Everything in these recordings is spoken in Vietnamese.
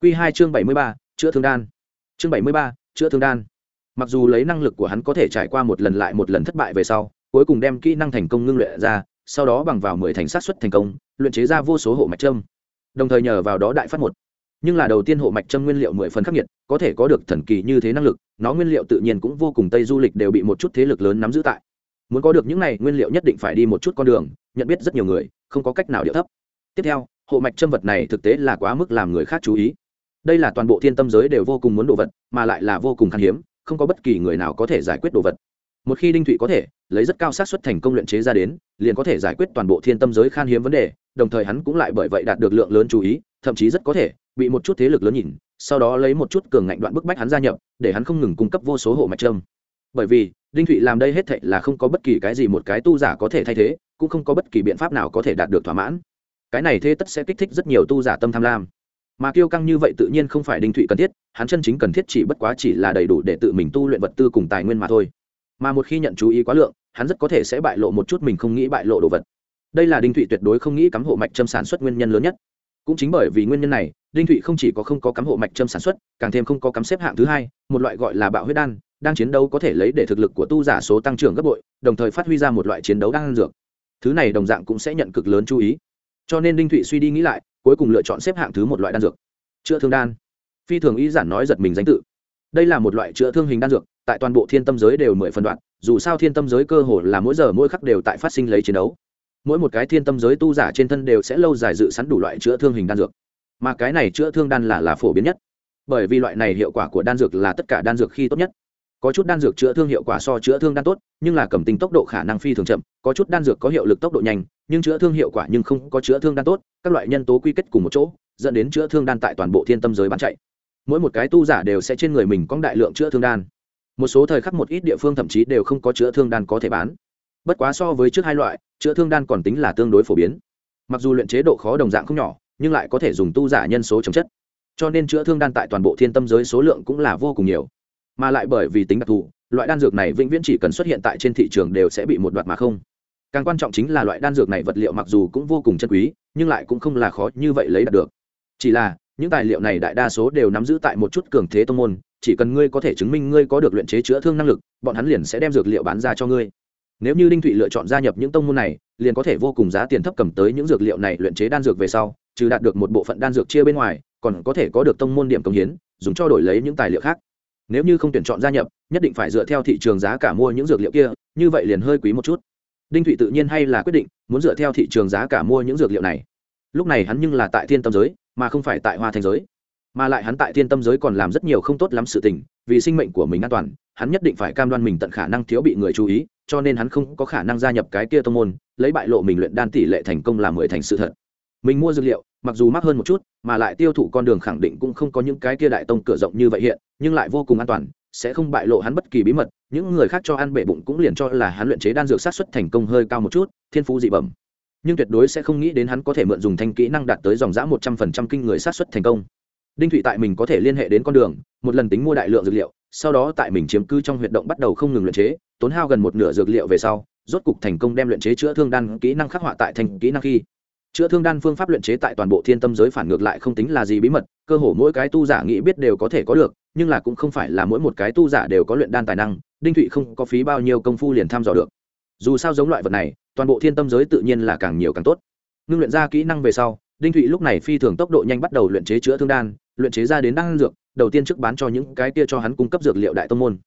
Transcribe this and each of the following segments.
Q2 chương bảy mươi ba, chữa thương đan. Chương bảy mươi ba, chữa thương đan. Mặc dù lấy năng lực của hắn có thể trải qua một lần lại một lần thất bại về sau, cuối cùng đem kỹ năng thành công ngưng luyện ra, sau đó bằng vào mười thành sát xuất thành công, luyện chế ra vô số hộ mạch trâm đồng thời nhờ vào đó đại phát một. Nhưng là đầu tiên hộ mạch trâm nguyên liệu mười phần khắc nghiệt, có thể có được thần kỳ như thế năng lực, nó nguyên liệu tự nhiên cũng vô cùng tây du lịch đều bị một chút thế lực lớn nắm giữ tại. Muốn có được những này, nguyên liệu nhất định phải đi một chút con đường, nhận biết rất nhiều người, không có cách nào điệu thấp. Tiếp theo, hộ mạch trâm vật này thực tế là quá mức làm người khác chú ý đây là toàn bộ thiên tâm giới đều vô cùng muốn đồ vật, mà lại là vô cùng khan hiếm, không có bất kỳ người nào có thể giải quyết đồ vật. Một khi đinh thụy có thể lấy rất cao xác suất thành công luyện chế ra đến, liền có thể giải quyết toàn bộ thiên tâm giới khan hiếm vấn đề, đồng thời hắn cũng lại bởi vậy đạt được lượng lớn chú ý, thậm chí rất có thể bị một chút thế lực lớn nhìn, sau đó lấy một chút cường ngạnh đoạn bức bách hắn gia nhập, để hắn không ngừng cung cấp vô số hộ mạch trâm. Bởi vì, đinh thụy làm đây hết thệ là không có bất kỳ cái gì một cái tu giả có thể thay thế, cũng không có bất kỳ biện pháp nào có thể đạt được thỏa mãn. Cái này thế tất sẽ kích thích rất nhiều tu giả tâm tham lam mà kiêu căng như vậy tự nhiên không phải đinh thụy cần thiết, hắn chân chính cần thiết chỉ bất quá chỉ là đầy đủ để tự mình tu luyện vật tư cùng tài nguyên mà thôi. Mà một khi nhận chú ý quá lượng, hắn rất có thể sẽ bại lộ một chút mình không nghĩ bại lộ đồ vật. Đây là đinh thụy tuyệt đối không nghĩ cắm hộ mạch châm sản xuất nguyên nhân lớn nhất. Cũng chính bởi vì nguyên nhân này, đinh thụy không chỉ có không có cắm hộ mạch châm sản xuất, càng thêm không có cắm xếp hạng thứ hai, một loại gọi là bạo huyết đan, đang chiến đấu có thể lấy để thực lực của tu giả số tăng trưởng gấp bội, đồng thời phát huy ra một loại chiến đấu đang dược. Thứ này đồng dạng cũng sẽ nhận cực lớn chú ý cho nên đinh thụy suy đi nghĩ lại, cuối cùng lựa chọn xếp hạng thứ một loại đan dược. Chữa thương đan. Phi thường ý giản nói giật mình danh tự. Đây là một loại chữa thương hình đan dược, tại toàn bộ thiên tâm giới đều mười phần đoạn, dù sao thiên tâm giới cơ hồ là mỗi giờ mỗi khắc đều tại phát sinh lấy chiến đấu. Mỗi một cái thiên tâm giới tu giả trên thân đều sẽ lâu dài dự sẵn đủ loại chữa thương hình đan dược. Mà cái này chữa thương đan là là phổ biến nhất. Bởi vì loại này hiệu quả của đan dược là tất cả đan dược khi tốt nhất có chút đan dược chữa thương hiệu quả so chữa thương đan tốt, nhưng là cầm tính tốc độ khả năng phi thường chậm, có chút đan dược có hiệu lực tốc độ nhanh, nhưng chữa thương hiệu quả nhưng không có chữa thương đan tốt, các loại nhân tố quy kết cùng một chỗ, dẫn đến chữa thương đan tại toàn bộ thiên tâm giới bán chạy. Mỗi một cái tu giả đều sẽ trên người mình có đại lượng chữa thương đan. Một số thời khắc một ít địa phương thậm chí đều không có chữa thương đan có thể bán. Bất quá so với trước hai loại, chữa thương đan còn tính là tương đối phổ biến. Mặc dù luyện chế độ khó đồng dạng không nhỏ, nhưng lại có thể dùng tu giả nhân số chống chất. Cho nên chữa thương đan tại toàn bộ thiên tâm giới số lượng cũng là vô cùng nhiều mà lại bởi vì tính đặc thù, loại đan dược này vĩnh viễn chỉ cần xuất hiện tại trên thị trường đều sẽ bị một đoạt mà không. Càng quan trọng chính là loại đan dược này vật liệu mặc dù cũng vô cùng chân quý, nhưng lại cũng không là khó như vậy lấy đạt được. Chỉ là, những tài liệu này đại đa số đều nắm giữ tại một chút cường thế tông môn, chỉ cần ngươi có thể chứng minh ngươi có được luyện chế chữa thương năng lực, bọn hắn liền sẽ đem dược liệu bán ra cho ngươi. Nếu như đinh thụy lựa chọn gia nhập những tông môn này, liền có thể vô cùng giá tiền thấp cầm tới những dược liệu này luyện chế đan dược về sau, trừ đạt được một bộ phận đan dược chia bên ngoài, còn có thể có được tông môn điểm công hiến, dùng cho đổi lấy những tài liệu khác nếu như không tuyển chọn gia nhập, nhất định phải dựa theo thị trường giá cả mua những dược liệu kia, như vậy liền hơi quý một chút. Đinh thụy tự nhiên hay là quyết định, muốn dựa theo thị trường giá cả mua những dược liệu này. Lúc này hắn nhưng là tại thiên tâm giới, mà không phải tại hoa thành giới. Mà lại hắn tại thiên tâm giới còn làm rất nhiều không tốt lắm sự tình, vì sinh mệnh của mình an toàn, hắn nhất định phải cam đoan mình tận khả năng thiếu bị người chú ý, cho nên hắn không có khả năng gia nhập cái kia tông môn, lấy bại lộ mình luyện đan tỷ lệ thành công là mười thành sự thật. Mình mua dược liệu mặc dù mắc hơn một chút, mà lại tiêu thụ con đường khẳng định cũng không có những cái kia đại tông cửa rộng như vậy hiện, nhưng lại vô cùng an toàn, sẽ không bại lộ hắn bất kỳ bí mật, những người khác cho ăn bể bụng cũng liền cho là hắn luyện chế đan dược sát xuất thành công hơi cao một chút, thiên phú dị bẩm. Nhưng tuyệt đối sẽ không nghĩ đến hắn có thể mượn dùng thanh kỹ năng đạt tới dòng giã một trăm phần trăm kinh người sát xuất thành công. Đinh thụy tại mình có thể liên hệ đến con đường, một lần tính mua đại lượng dược liệu, sau đó tại mình chiếm cư trong huyệt động bắt đầu không ngừng luyện chế, tốn hao gần một nửa dược liệu về sau, rốt cục thành công đem luyện chế chữa thương đan kỹ năng khắc họa tại thành kỹ năng khi chữa thương đan phương pháp luyện chế tại toàn bộ thiên tâm giới phản ngược lại không tính là gì bí mật, cơ hồ mỗi cái tu giả nghĩ biết đều có thể có được, nhưng là cũng không phải là mỗi một cái tu giả đều có luyện đan tài năng, đinh thụy không có phí bao nhiêu công phu liền thăm dò được. Dù sao giống loại vật này, toàn bộ thiên tâm giới tự nhiên là càng nhiều càng tốt. Ngưng luyện ra kỹ năng về sau, đinh thụy lúc này phi thường tốc độ nhanh bắt đầu luyện chế chữa thương đan, luyện chế ra đến đan dược, đầu tiên trước bán cho những cái kia cho hắn cung cấp dược liệu đại tông môn.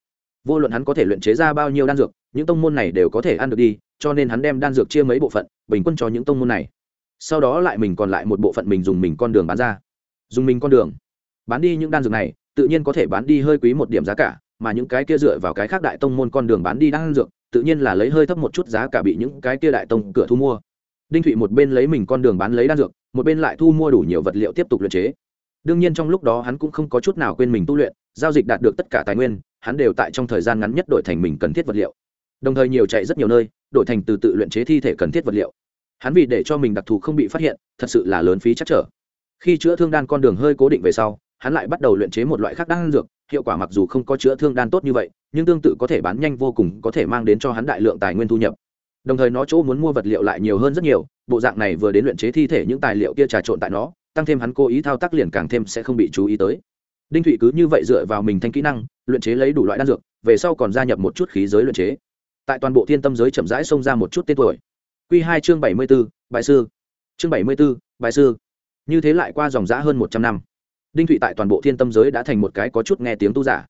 Vô luận hắn có thể luyện chế ra bao nhiêu đan dược, những tông môn này đều có thể ăn được đi, cho nên hắn đem đan dược chia mấy bộ phận, bình quân cho những tông môn này sau đó lại mình còn lại một bộ phận mình dùng mình con đường bán ra. Dùng mình con đường. Bán đi những đan dược này, tự nhiên có thể bán đi hơi quý một điểm giá cả, mà những cái kia dựa vào cái khác đại tông môn con đường bán đi đan dược, tự nhiên là lấy hơi thấp một chút giá cả bị những cái kia đại tông cửa thu mua. Đinh thụy một bên lấy mình con đường bán lấy đan dược, một bên lại thu mua đủ nhiều vật liệu tiếp tục luyện chế. Đương nhiên trong lúc đó hắn cũng không có chút nào quên mình tu luyện, giao dịch đạt được tất cả tài nguyên, hắn đều tại trong thời gian ngắn nhất đổi thành mình cần thiết vật liệu. Đồng thời nhiều chạy rất nhiều nơi, đổi thành từ tự luyện chế thi thể cần thiết vật liệu hắn vì để cho mình đặc thù không bị phát hiện, thật sự là lớn phí chắc trở. Khi chữa thương đan con đường hơi cố định về sau, hắn lại bắt đầu luyện chế một loại khác đan dược, hiệu quả mặc dù không có chữa thương đan tốt như vậy, nhưng tương tự có thể bán nhanh vô cùng, có thể mang đến cho hắn đại lượng tài nguyên thu nhập. Đồng thời nó chỗ muốn mua vật liệu lại nhiều hơn rất nhiều, bộ dạng này vừa đến luyện chế thi thể những tài liệu kia trà trộn tại nó, tăng thêm hắn cố ý thao tác liền càng thêm sẽ không bị chú ý tới. Đinh thụy cứ như vậy dựa vào mình thanh kỹ năng, luyện chế lấy đủ loại đan dược, về sau còn gia nhập một chút khí giới luyện chế. Tại toàn bộ thiên tâm giới chậm rãi xông ra một chút tên tuổi Quy hai chương bảy mươi b ố bại sư. Chương bảy mươi b ố bại sư. Như thế lại qua dòng giã hơn một trăm năm. Đinh thụy tại toàn bộ thiên tâm giới đã thành một cái có chút nghe tiếng tu giả.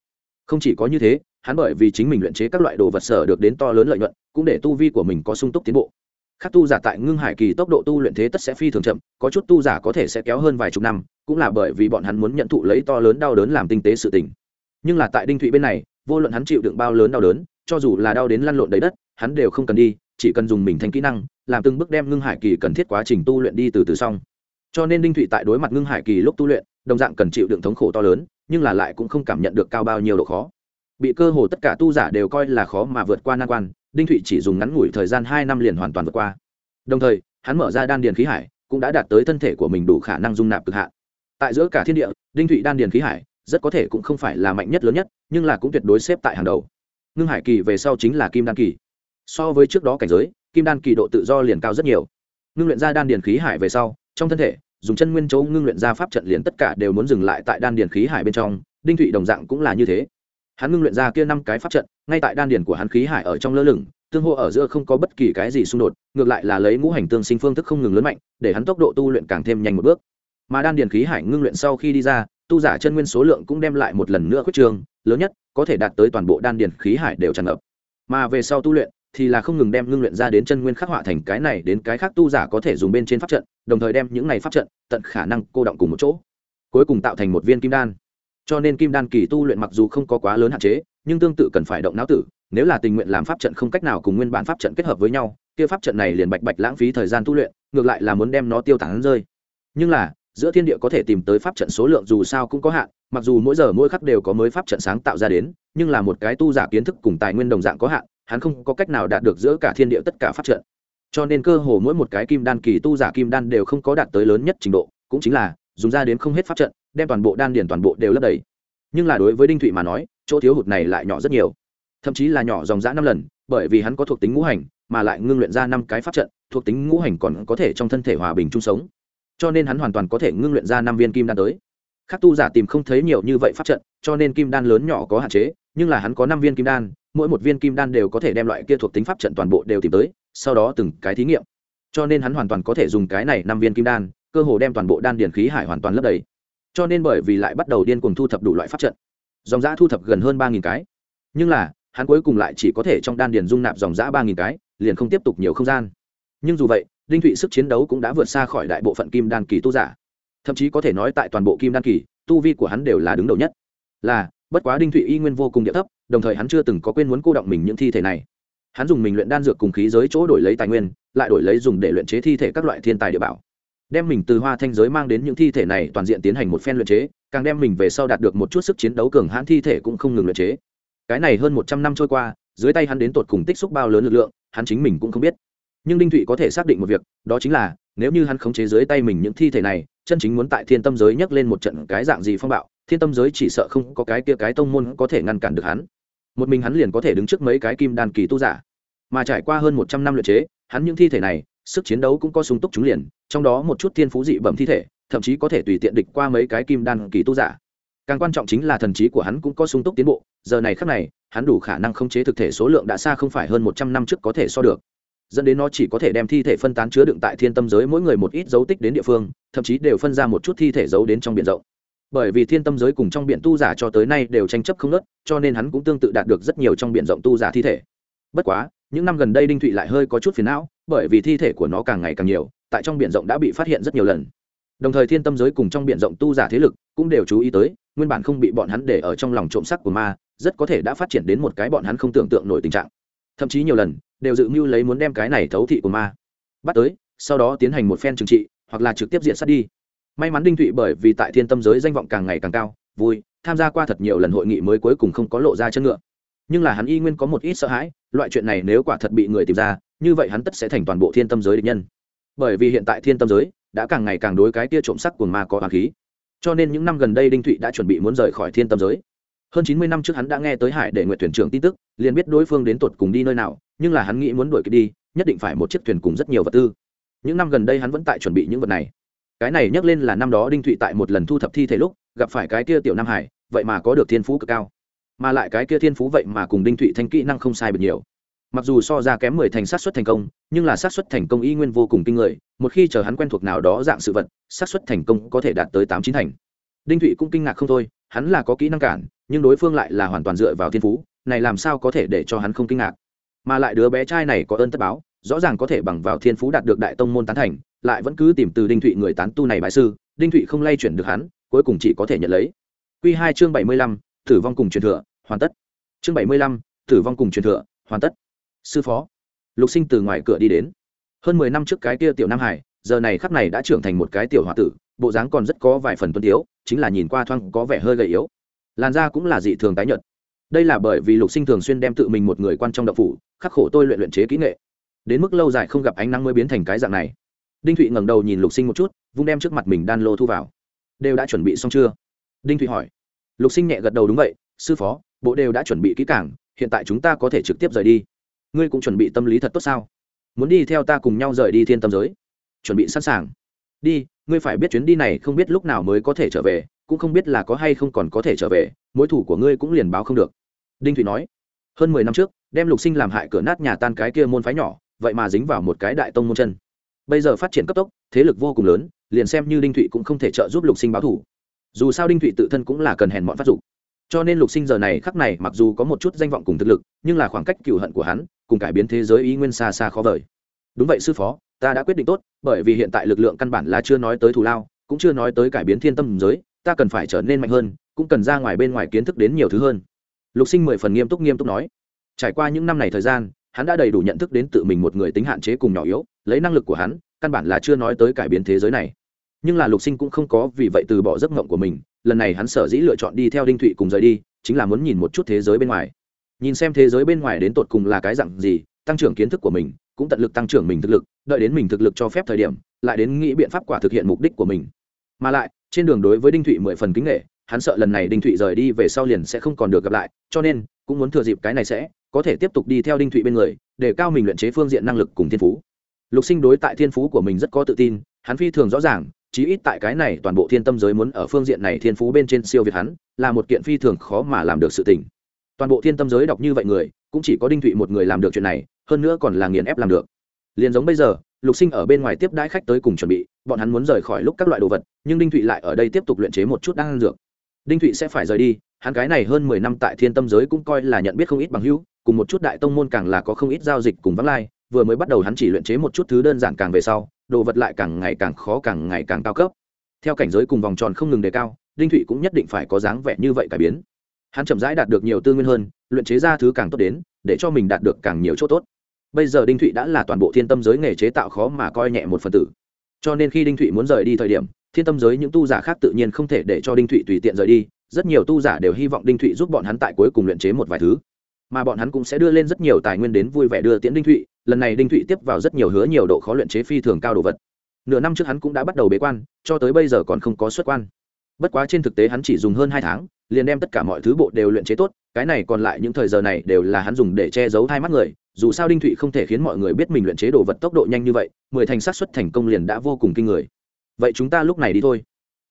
Không chỉ có như thế, hắn bởi vì chính mình luyện chế các loại đồ vật sở được đến to lớn lợi nhuận, cũng để tu vi của mình có sung túc tiến bộ. Khác tu giả tại ngưng hải kỳ tốc độ tu luyện thế tất sẽ phi thường chậm, có chút tu giả có thể sẽ kéo hơn vài chục năm, cũng là bởi vì bọn hắn muốn nhận thụ lấy to lớn đau đớn làm tinh tế sự tình. Nhưng là tại đinh thụy bên này, vô luận hắn chịu đựng bao lớn đau đớn, cho dù là đau đến lăn lộn đầy đất, hắn đều không cần đi chỉ cần dùng mình thành kỹ năng, làm từng bước đem ngưng hải kỳ cần thiết quá trình tu luyện đi từ từ xong. Cho nên đinh thụy tại đối mặt ngưng hải kỳ lúc tu luyện, đồng dạng cần chịu đựng thống khổ to lớn, nhưng là lại cũng không cảm nhận được cao bao nhiêu độ khó. Bị cơ hồ tất cả tu giả đều coi là khó mà vượt qua nan quan, đinh thụy chỉ dùng ngắn ngủi thời gian hai năm liền hoàn toàn vượt qua. Đồng thời, hắn mở ra đan điền khí hải, cũng đã đạt tới thân thể của mình đủ khả năng dung nạp cực hạn. Tại giữa cả thiên địa, đinh thụy đan điền khí hải, rất có thể cũng không phải là mạnh nhất lớn nhất, nhưng là cũng tuyệt đối xếp tại hàng đầu. Ngưng hải kỳ về sau chính là kim đan kỳ so với trước đó cảnh giới, kim đan kỳ độ tự do liền cao rất nhiều. Ngưng luyện ra đan điền khí hải về sau, trong thân thể, dùng chân nguyên chỗ ngưng luyện ra pháp trận liền tất cả đều muốn dừng lại tại đan điền khí hải bên trong, đinh thụy đồng dạng cũng là như thế. Hắn ngưng luyện ra kia năm cái pháp trận, ngay tại đan điền của hắn khí hải ở trong lơ lửng, tương hô ở giữa không có bất kỳ cái gì xung đột, ngược lại là lấy ngũ hành tương sinh phương thức không ngừng lớn mạnh, để hắn tốc độ tu luyện càng thêm nhanh một bước. Mà đan điền khí hải ngưng luyện sau khi đi ra, tu giả chân nguyên số lượng cũng đem lại một lần nữa khuyết trường lớn nhất, có thể đạt tới toàn bộ đan điền khí hải đều tràn ngập. Mà về sau tu luyện thì là không ngừng đem ngưng luyện ra đến chân nguyên khắc họa thành cái này đến cái khác tu giả có thể dùng bên trên pháp trận, đồng thời đem những này pháp trận tận khả năng cô động cùng một chỗ, cuối cùng tạo thành một viên kim đan. Cho nên kim đan kỳ tu luyện mặc dù không có quá lớn hạn chế, nhưng tương tự cần phải động não tử, nếu là tình nguyện làm pháp trận không cách nào cùng nguyên bản pháp trận kết hợp với nhau, kia pháp trận này liền bạch bạch lãng phí thời gian tu luyện, ngược lại là muốn đem nó tiêu tán rơi. Nhưng là, giữa thiên địa có thể tìm tới pháp trận số lượng dù sao cũng có hạn, mặc dù mỗi giờ mỗi khắc đều có mới pháp trận sáng tạo ra đến, nhưng là một cái tu giả kiến thức cùng tài nguyên đồng dạng có hạn hắn không có cách nào đạt được giữa cả thiên địa tất cả pháp trận. Cho nên cơ hồ mỗi một cái kim đan kỳ tu giả kim đan đều không có đạt tới lớn nhất trình độ, cũng chính là dùng ra đến không hết pháp trận, đem toàn bộ đan điền toàn bộ đều lấp đầy. Nhưng là đối với đinh thụy mà nói, chỗ thiếu hụt này lại nhỏ rất nhiều. Thậm chí là nhỏ dòng dã năm lần, bởi vì hắn có thuộc tính ngũ hành, mà lại ngưng luyện ra năm cái pháp trận, thuộc tính ngũ hành còn có thể trong thân thể hòa bình chung sống. Cho nên hắn hoàn toàn có thể ngưng luyện ra năm viên kim đan tới. Các tu giả tìm không thấy nhiều như vậy pháp trận, cho nên kim đan lớn nhỏ có hạn chế, nhưng là hắn có năm viên kim đan mỗi một viên kim đan đều có thể đem loại kia thuộc tính pháp trận toàn bộ đều tìm tới, sau đó từng cái thí nghiệm. Cho nên hắn hoàn toàn có thể dùng cái này năm viên kim đan, cơ hồ đem toàn bộ đan điển khí hải hoàn toàn lấp đầy. Cho nên bởi vì lại bắt đầu điên cuồng thu thập đủ loại pháp trận, dòng giã thu thập gần hơn ba cái. Nhưng là, hắn cuối cùng lại chỉ có thể trong đan điền dung nạp dòng giã ba cái, liền không tiếp tục nhiều không gian. Nhưng dù vậy, đinh thụy sức chiến đấu cũng đã vượt xa khỏi đại bộ phận kim đan kỳ tu giả. Thậm chí có thể nói tại toàn bộ kim đan kỳ, tu vi của hắn đều là đứng đầu nhất. Là bất quá đinh thụy y nguyên vô cùng địa thấp, đồng thời hắn chưa từng có quên muốn cô động mình những thi thể này. Hắn dùng mình luyện đan dược cùng khí giới chỗ đổi lấy tài nguyên, lại đổi lấy dùng để luyện chế thi thể các loại thiên tài địa bảo. Đem mình từ hoa thanh giới mang đến những thi thể này toàn diện tiến hành một phen luyện chế, càng đem mình về sau đạt được một chút sức chiến đấu cường hãn thi thể cũng không ngừng luyện chế. Cái này hơn một trăm năm trôi qua, dưới tay hắn đến tột cùng tích xúc bao lớn lực lượng, hắn chính mình cũng không biết. Nhưng đinh thụy có thể xác định một việc, đó chính là, nếu như hắn khống chế dưới tay mình những thi thể này, chân chính muốn tại thiên tâm giới nhấc lên một trận cái dạng gì phong bạo thiên tâm giới chỉ sợ không có cái kia cái tông môn có thể ngăn cản được hắn. Một mình hắn liền có thể đứng trước mấy cái kim đan kỳ tu giả. Mà trải qua hơn một trăm năm luyện chế, hắn những thi thể này, sức chiến đấu cũng có sung túc chúng liền, trong đó một chút thiên phú dị bẩm thi thể, thậm chí có thể tùy tiện địch qua mấy cái kim đan kỳ tu giả. Càng quan trọng chính là thần trí của hắn cũng có sung túc tiến bộ, giờ này khác này, hắn đủ khả năng khống chế thực thể số lượng đã xa không phải hơn một trăm năm trước có thể so được. Dẫn đến nó chỉ có thể đem thi thể phân tán chứa đựng tại thiên tâm giới mỗi người một ít dấu tích đến địa phương, thậm chí đều phân ra một chút thi thể giấu đến trong biển rộng bởi vì thiên tâm giới cùng trong biển tu giả cho tới nay đều tranh chấp không nớt cho nên hắn cũng tương tự đạt được rất nhiều trong biển rộng tu giả thi thể. Bất quá, những năm gần đây đinh thụy lại hơi có chút phiền não, bởi vì thi thể của nó càng ngày càng nhiều, tại trong biển rộng đã bị phát hiện rất nhiều lần. Đồng thời thiên tâm giới cùng trong biển rộng tu giả thế lực cũng đều chú ý tới, nguyên bản không bị bọn hắn để ở trong lòng trộm sắc của ma, rất có thể đã phát triển đến một cái bọn hắn không tưởng tượng nổi tình trạng. Thậm chí nhiều lần, đều dự mưu lấy muốn đem cái này thấu thị của ma bắt tới, sau đó tiến hành một phen trừng trị, hoặc là trực tiếp diện sát đi may mắn đinh thụy bởi vì tại thiên tâm giới danh vọng càng ngày càng cao, vui, tham gia qua thật nhiều lần hội nghị mới cuối cùng không có lộ ra chân ngựa. Nhưng là hắn y nguyên có một ít sợ hãi, loại chuyện này nếu quả thật bị người tìm ra, như vậy hắn tất sẽ thành toàn bộ thiên tâm giới địch nhân. Bởi vì hiện tại thiên tâm giới đã càng ngày càng đối cái tia trộm sắc của ma có hoàng khí. Cho nên những năm gần đây đinh thụy đã chuẩn bị muốn rời khỏi thiên tâm giới. Hơn chín mươi năm trước hắn đã nghe tới hải để nguyện thuyền trưởng tin tức, liền biết đối phương đến tột cùng đi nơi nào, nhưng là hắn nghĩ muốn đuổi kịp đi, nhất định phải một chiếc thuyền cùng rất nhiều vật tư. Những năm gần đây hắn vẫn tại chuẩn bị những vật này cái này nhắc lên là năm đó đinh thụy tại một lần thu thập thi thể lúc, gặp phải cái kia tiểu nam hải, vậy mà có được thiên phú cực cao. Mà lại cái kia thiên phú vậy mà cùng đinh thụy thanh kỹ năng không sai bật nhiều. Mặc dù so ra kém mười thành sát xuất thành công, nhưng là sát xuất thành công y nguyên vô cùng kinh người, một khi chờ hắn quen thuộc nào đó dạng sự vật sát xuất thành công có thể đạt tới tám chín thành. Đinh thụy cũng kinh ngạc không thôi, hắn là có kỹ năng cản, nhưng đối phương lại là hoàn toàn dựa vào thiên phú, này làm sao có thể để cho hắn không kinh ngạc? Mà lại đứa bé trai này có ơn tất báo rõ ràng có thể bằng vào thiên phú đạt được đại tông môn tán thành, lại vẫn cứ tìm từ đinh thụy người tán tu này bại sư, đinh thụy không lay chuyển được hắn, cuối cùng chỉ có thể nhận lấy. Q hai chương bảy mươi lăm, tử vong cùng truyền thừa, hoàn tất. Chương bảy mươi lăm, tử vong cùng truyền thừa, hoàn tất. Sư phó, lục sinh từ ngoài cửa đi đến. Hơn mười năm trước cái kia tiểu nam hải, giờ này khắp này đã trưởng thành một cái tiểu h o a tử, bộ dáng còn rất có vài phần tuân tiếu, chính là nhìn qua thoang có vẻ hơi gầy yếu. Làn da cũng là dị thường tái nhợt. Đây là bởi vì lục sinh thường xuyên đem tự mình một người quan trong đậu phủ, khắc khổ tôi luyện luyện chế kỹ nghệ đến mức lâu dài không gặp ánh nắng mới biến thành cái dạng này. Đinh thụy ngẩng đầu nhìn lục sinh một chút, vung đem trước mặt mình đan lô thu vào. Đều đã chuẩn bị xong chưa? Đinh thụy hỏi. Lục sinh nhẹ gật đầu đúng vậy, sư phó, bộ đều đã chuẩn bị kỹ cảng hiện tại chúng ta có thể trực tiếp rời đi. Ngươi cũng chuẩn bị tâm lý thật tốt sao? Muốn đi theo ta cùng nhau rời đi thiên tâm giới. Chuẩn bị sẵn sàng. Đi, ngươi phải biết chuyến đi này không biết lúc nào mới có thể trở về, cũng không biết là có hay không còn có thể trở về, mối thủ của ngươi cũng liền báo không được. Đinh thụy nói. Hơn mười năm trước, đem lục sinh làm hại cửa nát nhà tan cái kia môn phái nhỏ vậy mà dính vào một cái đại tông môn chân. Bây giờ phát triển cấp tốc, thế lực vô cùng lớn, liền xem như đinh thụy cũng không thể trợ giúp lục sinh báo thủ. Dù sao đinh thụy tự thân cũng là cần hèn bọn phát dục. Cho nên lục sinh giờ này khắc này mặc dù có một chút danh vọng cùng thực lực, nhưng là khoảng cách cựu hận của hắn, cùng cải biến thế giới ý nguyên xa xa khó vời. Đúng vậy sư phó, ta đã quyết định tốt, bởi vì hiện tại lực lượng căn bản là chưa nói tới thù lao, cũng chưa nói tới cải biến thiên tâm giới, ta cần phải trở nên mạnh hơn, cũng cần ra ngoài bên ngoài kiến thức đến nhiều thứ hơn. Lục sinh mười phần nghiêm túc nghiêm túc nói. Trải qua những năm này thời gian hắn đã đầy đủ nhận thức đến tự mình một người tính hạn chế cùng nhỏ yếu, lấy năng lực của hắn, căn bản là chưa nói tới cải biến thế giới này. Nhưng là lục sinh cũng không có vì vậy từ bỏ giấc mộng của mình, lần này hắn sở dĩ lựa chọn đi theo đinh thụy cùng rời đi, chính là muốn nhìn một chút thế giới bên ngoài. Nhìn xem thế giới bên ngoài đến tột cùng là cái dặn gì, tăng trưởng kiến thức của mình, cũng tận lực tăng trưởng mình thực lực, đợi đến mình thực lực cho phép thời điểm, lại đến nghĩ biện pháp quả thực hiện mục đích của mình. Mà lại, trên đường đối với đinh thụy mười phần kính nghệ hắn sợ lần này đinh thụy rời đi về sau liền sẽ không còn được gặp lại, cho nên cũng muốn thừa dịp cái này sẽ, có thể tiếp tục đi theo đinh thụy bên người, để cao mình luyện chế phương diện năng lực cùng thiên phú. Lục sinh đối tại thiên phú của mình rất có tự tin, hắn phi thường rõ ràng, chí ít tại cái này toàn bộ thiên tâm giới muốn ở phương diện này thiên phú bên trên siêu việt hắn, là một kiện phi thường khó mà làm được sự tình. Toàn bộ thiên tâm giới đọc như vậy người, cũng chỉ có đinh thụy một người làm được chuyện này, hơn nữa còn là nghiền ép làm được. Liền giống bây giờ, lục sinh ở bên ngoài tiếp đãi khách tới cùng chuẩn bị, bọn hắn muốn rời khỏi lúc các loại đồ vật, nhưng đinh thụy lại ở đây tiếp tục luyện chế một chút đan dược đinh thụy sẽ phải rời đi, hắn cái này hơn mười năm tại thiên tâm giới cũng coi là nhận biết không ít bằng hữu, cùng một chút đại tông môn càng là có không ít giao dịch cùng vắng lai, vừa mới bắt đầu hắn chỉ luyện chế một chút thứ đơn giản càng về sau, đồ vật lại càng ngày càng khó càng ngày càng cao cấp. Theo cảnh giới cùng vòng tròn không ngừng đề cao, đinh thụy cũng nhất định phải có dáng vẻ như vậy cải biến. Hắn chậm rãi đạt được nhiều tư nguyên hơn, luyện chế ra thứ càng tốt đến, để cho mình đạt được càng nhiều chỗ tốt. Bây giờ đinh thụy đã là toàn bộ thiên tâm giới nghề chế tạo khó mà coi nhẹ một phần tử cho nên khi đinh thụy muốn rời đi thời điểm, thiên tâm giới những tu giả khác tự nhiên không thể để cho đinh thụy tùy tiện rời đi. Rất nhiều tu giả đều hy vọng đinh thụy giúp bọn hắn tại cuối cùng luyện chế một vài thứ. Mà bọn hắn cũng sẽ đưa lên rất nhiều tài nguyên đến vui vẻ đưa tiễn đinh thụy. Lần này đinh thụy tiếp vào rất nhiều hứa nhiều độ khó luyện chế phi thường cao đồ vật. Nửa năm trước hắn cũng đã bắt đầu bế quan, cho tới bây giờ còn không có xuất quan. Bất quá trên thực tế hắn chỉ dùng hơn hai tháng, liền đem tất cả mọi thứ bộ đều luyện chế tốt. Cái này còn lại những thời giờ này đều là hắn dùng để che giấu hai mắt người dù sao đinh thụy không thể khiến mọi người biết mình luyện chế đồ vật tốc độ nhanh như vậy, mười thành sát xuất thành công liền đã vô cùng kinh người. Vậy chúng ta lúc này đi thôi.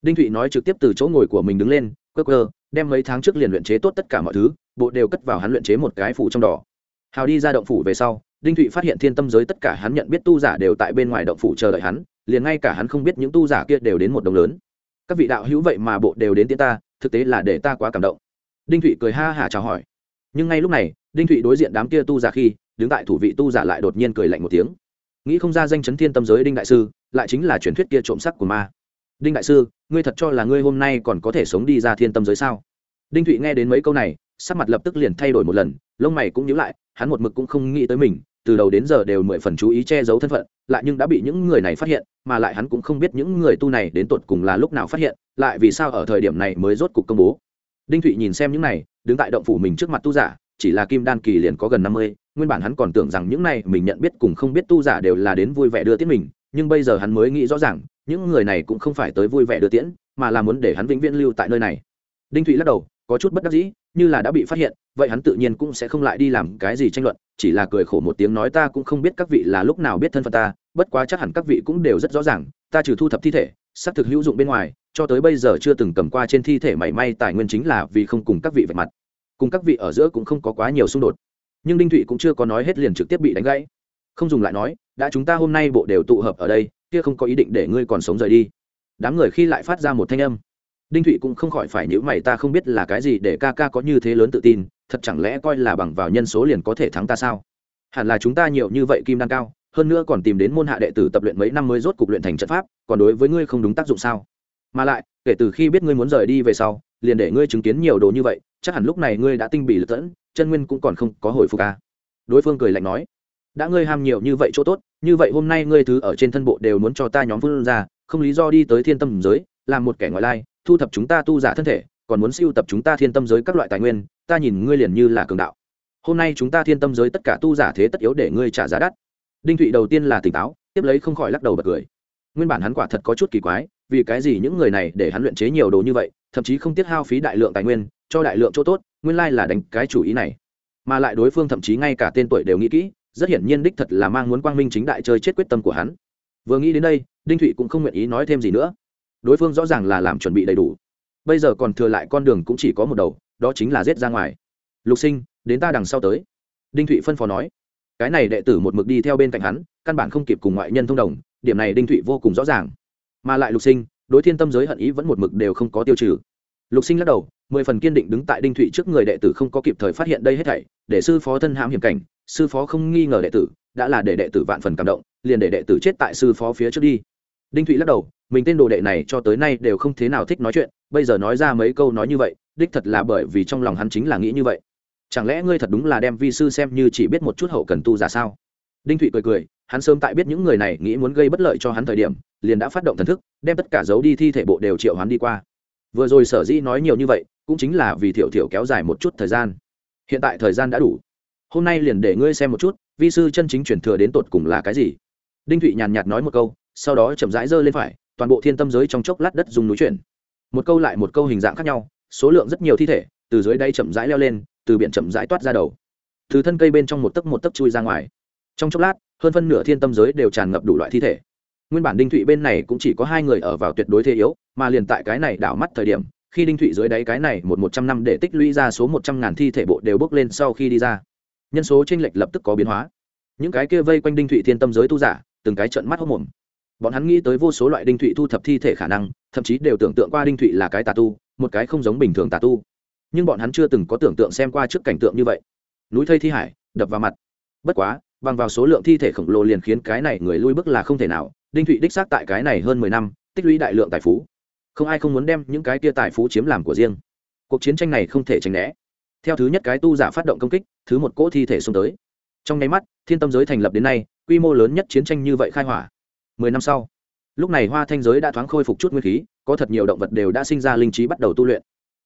Đinh thụy nói trực tiếp từ chỗ ngồi của mình đứng lên cơ cơ đem mấy tháng trước liền luyện chế tốt tất cả mọi thứ, bộ đều cất vào hắn luyện chế một cái phủ trong đỏ. Hào đi ra động phủ về sau, đinh thụy phát hiện thiên tâm giới tất cả hắn nhận biết tu giả đều tại bên ngoài động phủ chờ đợi hắn, liền ngay cả hắn không biết những tu giả kia đều đến một đồng lớn. Các vị đạo hữu vậy mà bộ đều đến tiến ta, thực tế là để ta quá cảm động. Đinh thụy cười ha hả chào hỏi. Nhưng ngay lúc này, đinh thụy đối diện đám kia tu giả khi đứng tại thủ vị tu giả lại đột nhiên cười lạnh một tiếng. Nghĩ không ra danh chấn thiên tâm giới đinh đại sư, lại chính là truyền thuyết kia trộm sắc của ma. Đinh đại sư, ngươi thật cho là ngươi hôm nay còn có thể sống đi ra thiên tâm giới sao? Đinh thụy nghe đến mấy câu này, sắc mặt lập tức liền thay đổi một lần, lông mày cũng nhíu lại, hắn một mực cũng không nghĩ tới mình, từ đầu đến giờ đều mười phần chú ý che giấu thân phận, lại nhưng đã bị những người này phát hiện, mà lại hắn cũng không biết những người tu này đến tột cùng là lúc nào phát hiện, lại vì sao ở thời điểm này mới rốt cục công bố. Đinh thụy nhìn xem những này, đứng tại động phủ mình trước mặt tu giả chỉ là kim đan kỳ liền có gần năm mươi, nguyên bản hắn còn tưởng rằng những này mình nhận biết cùng không biết tu giả đều là đến vui vẻ đưa tiễn mình, nhưng bây giờ hắn mới nghĩ rõ ràng, những người này cũng không phải tới vui vẻ đưa tiễn, mà là muốn để hắn vĩnh viễn lưu tại nơi này. Đinh thụy lắc đầu, có chút bất đắc dĩ, như là đã bị phát hiện, vậy hắn tự nhiên cũng sẽ không lại đi làm cái gì tranh luận, chỉ là cười khổ một tiếng nói ta cũng không biết các vị là lúc nào biết thân phận ta, bất quá chắc hẳn các vị cũng đều rất rõ ràng, ta trừ thu thập thi thể, xác thực hữu dụng bên ngoài, cho tới bây giờ chưa từng cầm qua trên thi thể mảy may tài nguyên chính là vì không cùng các vị vạch mặt cùng các vị ở giữa cũng không có quá nhiều xung đột. Nhưng đinh thụy cũng chưa có nói hết liền trực tiếp bị đánh gãy. Không dùng lại nói, đã chúng ta hôm nay bộ đều tụ hợp ở đây, kia không có ý định để ngươi còn sống rời đi. Đám người khi lại phát ra một thanh âm, đinh thụy cũng không khỏi phải nhữ mày, ta không biết là cái gì để ca ca có như thế lớn tự tin, thật chẳng lẽ coi là bằng vào nhân số liền có thể thắng ta sao? Hẳn là chúng ta nhiều như vậy kim đan cao, hơn nữa còn tìm đến môn hạ đệ tử tập luyện mấy năm mới rốt cục luyện thành trận pháp, còn đối với ngươi không đúng tác dụng sao? Mà lại, kể từ khi biết ngươi muốn rời đi về sau, liền để ngươi chứng kiến nhiều đồ như vậy chắc hẳn lúc này ngươi đã tinh bị lật tẫn, chân nguyên cũng còn không có hồi phục à? đối phương cười lạnh nói. Đã ngươi ham nhiều như vậy chỗ tốt, như vậy hôm nay ngươi thứ ở trên thân bộ đều muốn cho ta nhóm phương ra, không lý do đi tới thiên tâm giới, làm một kẻ ngoại lai, thu thập chúng ta tu giả thân thể, còn muốn siêu tập chúng ta thiên tâm giới các loại tài nguyên, ta nhìn ngươi liền như là cường đạo. Hôm nay chúng ta thiên tâm giới tất cả tu giả thế tất yếu để ngươi trả giá đắt. Đinh thụy đầu tiên là tỉnh táo, tiếp lấy không khỏi lắc đầu bật cười. Nguyên bản hắn quả thật có chút kỳ quái, vì cái gì những người này để hắn luyện chế nhiều đồ như vậy, thậm chí không tiết hao phí đại lượng tài nguyên cho đại lượng chỗ tốt, nguyên lai là đánh cái chủ ý này. Mà lại đối phương thậm chí ngay cả tên tuổi đều nghĩ kỹ, rất hiển nhiên đích thật là mang muốn quang minh chính đại chơi chết quyết tâm của hắn. Vừa nghĩ đến đây, đinh thụy cũng không nguyện ý nói thêm gì nữa. Đối phương rõ ràng là làm chuẩn bị đầy đủ. Bây giờ còn thừa lại con đường cũng chỉ có một đầu, đó chính là giết ra ngoài. Lục sinh, đến ta đằng sau tới. Đinh thụy phân phó nói. Cái này đệ tử một mực đi theo bên cạnh hắn, căn bản không kịp cùng ngoại nhân thông đồng, điểm này đinh thụy vô cùng rõ ràng. Mà lại lục sinh, đối thiên tâm giới hận ý vẫn một mực đều không có tiêu trừ lục sinh lắc đầu, mười phần kiên định đứng tại đinh thụy trước người đệ tử không có kịp thời phát hiện đây hết thảy, để sư phó thân hãm hiểm cảnh, sư phó không nghi ngờ đệ tử, đã là để đệ tử vạn phần cảm động, liền để đệ tử chết tại sư phó phía trước đi. Đinh thụy lắc đầu, mình tên đồ đệ này cho tới nay đều không thế nào thích nói chuyện, bây giờ nói ra mấy câu nói như vậy, đích thật là bởi vì trong lòng hắn chính là nghĩ như vậy. Chẳng lẽ ngươi thật đúng là đem vi sư xem như chỉ biết một chút hậu cần tu giả sao? Đinh thụy cười cười, hắn sớm tại biết những người này nghĩ muốn gây bất lợi cho hắn thời điểm, liền đã phát động thần thức, đem tất cả dấu đi thi thể bộ đều triệu hắn đi qua vừa rồi sở dĩ nói nhiều như vậy, cũng chính là vì thiểu thiểu kéo dài một chút thời gian. Hiện tại thời gian đã đủ. Hôm nay liền để ngươi xem một chút, vi sư chân chính chuyển thừa đến tột cùng là cái gì. Đinh thụy nhàn nhạt nói một câu, sau đó chậm rãi giơ lên phải, toàn bộ thiên tâm giới trong chốc lát đất dùng núi chuyển. Một câu lại một câu hình dạng khác nhau, số lượng rất nhiều thi thể, từ dưới đây chậm rãi leo lên, từ biển chậm rãi toát ra đầu. Từ thân cây bên trong một tấc một tấc chui ra ngoài. Trong chốc lát, hơn phân nửa thiên tâm giới đều tràn ngập đủ loại thi thể nguyên bản đinh thụy bên này cũng chỉ có hai người ở vào tuyệt đối thế yếu, mà liền tại cái này đảo mắt thời điểm, khi đinh thụy dưới đáy cái này một một trăm năm để tích lũy ra số một trăm ngàn thi thể bộ đều bước lên sau khi đi ra. Nhân số tranh lệch lập tức có biến hóa. Những cái kia vây quanh đinh thụy thiên tâm giới tu giả, từng cái trận mắt hốc mồm bọn hắn nghĩ tới vô số loại đinh thụy thu thập thi thể khả năng, thậm chí đều tưởng tượng qua đinh thụy là cái tà tu, một cái không giống bình thường tà tu. Nhưng bọn hắn chưa từng có tưởng tượng xem qua trước cảnh tượng như vậy. Núi thây thi hải, đập vào mặt. Bất quá, bằng vào số lượng thi thể khổng lồ liền khiến cái này người lui bước là không thể nào đinh thụy đích xác tại cái này hơn mười năm, tích lũy đại lượng tài phú. Không ai không muốn đem những cái tia tài phú chiếm làm của riêng. Cuộc chiến tranh này không thể tránh né. Theo thứ nhất cái tu giả phát động công kích, thứ một cỗ thi thể xông tới. Trong nháy mắt, thiên tâm giới thành lập đến nay, quy mô lớn nhất chiến tranh như vậy khai hỏa. Mười năm sau, lúc này hoa thanh giới đã thoáng khôi phục chút nguyên khí, có thật nhiều động vật đều đã sinh ra linh trí bắt đầu tu luyện.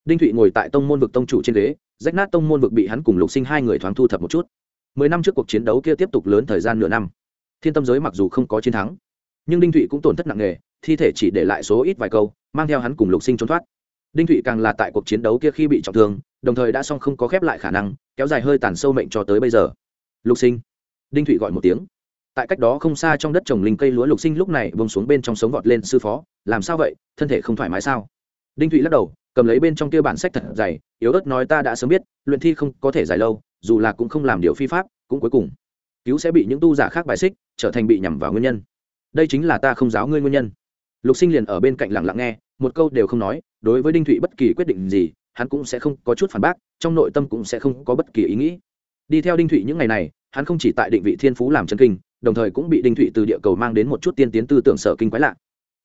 Đinh thụy ngồi tại tông môn vực tông chủ trên ghế, rách nát tông môn vực bị hắn cùng lục sinh hai người thoáng thu thập một chút. Mười năm trước cuộc chiến đấu kia tiếp tục lớn thời gian nửa năm. Thiên tâm giới mặc dù không có chiến thắng nhưng đinh thụy cũng tổn thất nặng nề, thi thể chỉ để lại số ít vài câu, mang theo hắn cùng lục sinh trốn thoát. Đinh thụy càng là tại cuộc chiến đấu kia khi bị trọng thương, đồng thời đã xong không có khép lại khả năng, kéo dài hơi tàn sâu mệnh cho tới bây giờ. Lục sinh. Đinh thụy gọi một tiếng. Tại cách đó không xa trong đất trồng linh cây lúa, lục sinh lúc này bông xuống bên trong sống vọt lên sư phó, làm sao vậy? Thân thể không thoải mái sao? Đinh thụy lắc đầu, cầm lấy bên trong kia bản sách thật dày, yếu ớt nói, ta đã sớm biết, luyện thi không có thể dài lâu, dù là cũng không làm điều phi pháp, cũng cuối cùng, cứu sẽ bị những tu giả khác bài xích, trở thành bị nhằm vào nguyên nhân đây chính là ta không giáo ngươi nguyên nhân. Lục sinh liền ở bên cạnh lặng lặng nghe, một câu đều không nói, đối với đinh thụy bất kỳ quyết định gì, hắn cũng sẽ không có chút phản bác, trong nội tâm cũng sẽ không có bất kỳ ý nghĩ. Đi theo đinh thụy những ngày này, hắn không chỉ tại định vị thiên phú làm chân kinh, đồng thời cũng bị đinh thụy từ địa cầu mang đến một chút tiên tiến tư tưởng sở kinh quái lạ.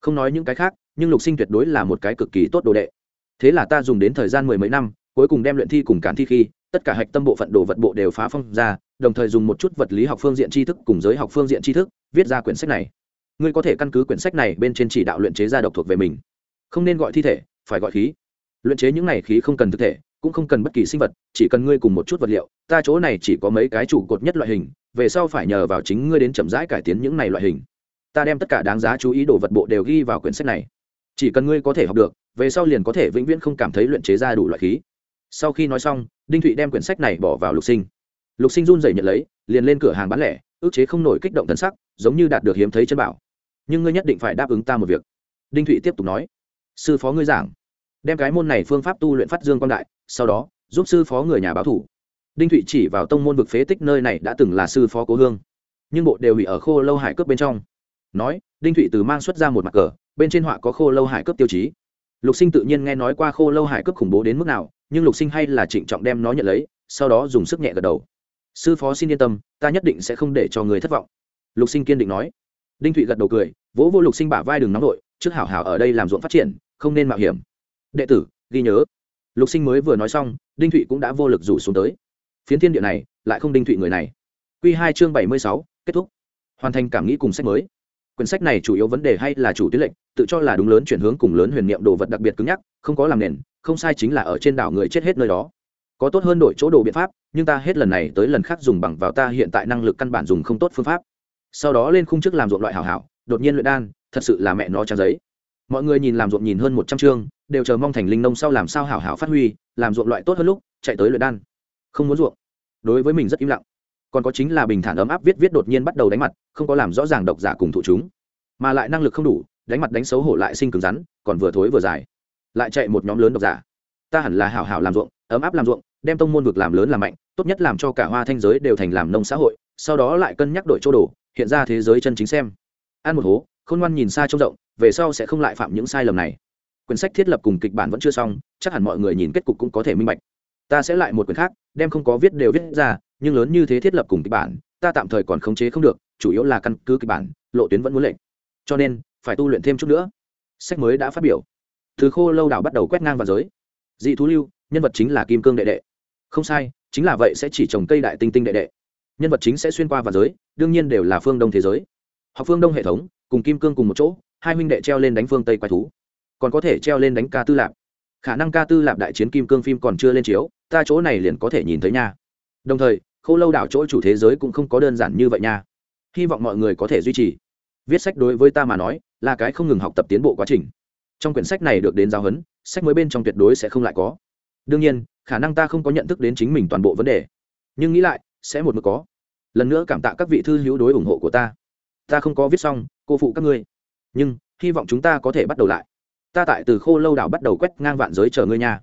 Không nói những cái khác, nhưng lục sinh tuyệt đối là một cái cực kỳ tốt đồ đệ. Thế là ta dùng đến thời gian mười mấy năm, cuối cùng đem luyện thi cùng cán thi khi, tất cả hạch tâm bộ phận đồ vật bộ đều phá phong ra, đồng thời dùng một chút vật lý học phương diện tri thức cùng giới học phương diện tri thức, viết ra quyển sách này ngươi có thể căn cứ quyển sách này bên trên chỉ đạo luyện chế ra độc thuộc về mình. Không nên gọi thi thể, phải gọi khí. Luyện chế những này khí không cần thực thể, cũng không cần bất kỳ sinh vật, chỉ cần ngươi cùng một chút vật liệu, ta chỗ này chỉ có mấy cái trụ cột nhất loại hình, về sau phải nhờ vào chính ngươi đến chậm rãi cải tiến những này loại hình. Ta đem tất cả đáng giá chú ý đồ vật bộ đều ghi vào quyển sách này. Chỉ cần ngươi có thể học được, về sau liền có thể vĩnh viễn không cảm thấy luyện chế ra đủ loại khí. Sau khi nói xong, đinh thụy đem quyển sách này bỏ vào lục sinh. Lục sinh run rẩy nhận lấy, liền lên cửa hàng bán lẻ, ước chế không nổi kích động thân sắc, giống như đạt được hiếm thấy chân bảo nhưng ngươi nhất định phải đáp ứng ta một việc. Đinh thụy tiếp tục nói. Sư phó ngươi giảng, đem cái môn này phương pháp tu luyện phát dương quan đại, sau đó, giúp sư phó người nhà báo thủ. Đinh thụy chỉ vào tông môn vực phế tích nơi này đã từng là sư phó cố hương, nhưng bộ đều bị ở khô lâu hải cướp bên trong. Nói, đinh thụy từ mang xuất ra một mặt cờ, bên trên họa có khô lâu hải cướp tiêu chí. Lục sinh tự nhiên nghe nói qua khô lâu hải cướp khủng bố đến mức nào, nhưng lục sinh hay là trịnh trọng đem nó nhận lấy, sau đó dùng sức nhẹ gật đầu. Sư phó xin yên tâm, ta nhất định sẽ không để cho người thất vọng. Lục sinh kiên định nói đinh thụy gật đầu cười, vỗ vô lục sinh bả vai đường nóng nội, trước hảo hảo ở đây làm ruộng phát triển, không nên mạo hiểm. Đệ tử, ghi nhớ. Lục sinh mới vừa nói xong, đinh thụy cũng đã vô lực rủ xuống tới. Phiến thiên địa này, lại không đinh thụy người này. Q hai chương bảy mươi sáu, kết thúc. Hoàn thành cảm nghĩ cùng sách mới. Quyển sách này chủ yếu vấn đề hay là chủ tuyến lệnh, tự cho là đúng lớn chuyển hướng cùng lớn huyền niệm đồ vật đặc biệt cứng nhắc, không có làm nền, không sai chính là ở trên đảo người chết hết nơi đó. Có tốt hơn đổi chỗ đồ biện pháp, nhưng ta hết lần này tới lần khác dùng bằng vào ta hiện tại năng lực căn bản dùng không tốt phương pháp sau đó lên khung chức làm ruộng loại hảo hảo, đột nhiên luyện đan, thật sự là mẹ nó trang giấy. Mọi người nhìn làm ruộng nhìn hơn một trăm chương, đều chờ mong thành linh nông sau làm sao hảo hảo phát huy, làm ruộng loại tốt hơn lúc, chạy tới luyện đan. Không muốn ruộng. Đối với mình rất im lặng. Còn có chính là bình thản ấm áp viết viết đột nhiên bắt đầu đánh mặt, không có làm rõ ràng độc giả cùng thụ chúng. Mà lại năng lực không đủ, đánh mặt đánh xấu hổ lại sinh cứng rắn, còn vừa thối vừa dài. Lại chạy một nhóm lớn độc giả. Ta hẳn là hảo hảo làm ruộng, ấm áp làm ruộng, đem tông môn vực làm lớn làm mạnh, tốt nhất làm cho cả hoa thanh giới đều thành làm nông xã hội, sau đó lại cân nhắc đổi chỗ đồ hiện ra thế giới chân chính xem. Ăn một hố, khôn ngoan nhìn xa trông rộng, về sau sẽ không lại phạm những sai lầm này. Quyển sách thiết lập cùng kịch bản vẫn chưa xong, chắc hẳn mọi người nhìn kết cục cũng có thể minh bạch. Ta sẽ lại một quyển khác, đem không có viết đều viết ra, nhưng lớn như thế thiết lập cùng kịch bản, ta tạm thời còn khống chế không được, chủ yếu là căn cứ kịch bản, lộ tuyến vẫn muốn lệnh cho nên, phải tu luyện thêm chút nữa. Sách mới đã phát biểu. Thứ khô lâu đảo bắt đầu quét ngang vào giới. Dị thú lưu, nhân vật chính là kim cương đệ đệ. Không sai, chính là vậy sẽ chỉ trồng cây đại tinh tinh đệ đệ nhân vật chính sẽ xuyên qua và giới, đương nhiên đều là phương đông thế giới. Học phương đông hệ thống, cùng kim cương cùng một chỗ, hai huynh đệ treo lên đánh phương tây quái thú. Còn có thể treo lên đánh ca tư lạp. Khả năng ca tư lạp đại chiến kim cương phim còn chưa lên chiếu, ta chỗ này liền có thể nhìn thấy nha. Đồng thời, khâu lâu đảo chỗ chủ thế giới cũng không có đơn giản như vậy nha. Hy vọng mọi người có thể duy trì. Viết sách đối với ta mà nói, là cái không ngừng học tập tiến bộ quá trình. Trong quyển sách này được đến giáo huấn, sách mới bên trong tuyệt đối sẽ không lại có. Đương nhiên, khả năng ta không có nhận thức đến chính mình toàn bộ vấn đề. Nhưng nghĩ lại sẽ một mực có. Lần nữa cảm tạ các vị thư hữu đối ủng hộ của ta. Ta không có viết xong, cô phụ các ngươi. Nhưng, hy vọng chúng ta có thể bắt đầu lại. Ta tại từ khô lâu đảo bắt đầu quét ngang vạn giới chờ ngươi nha.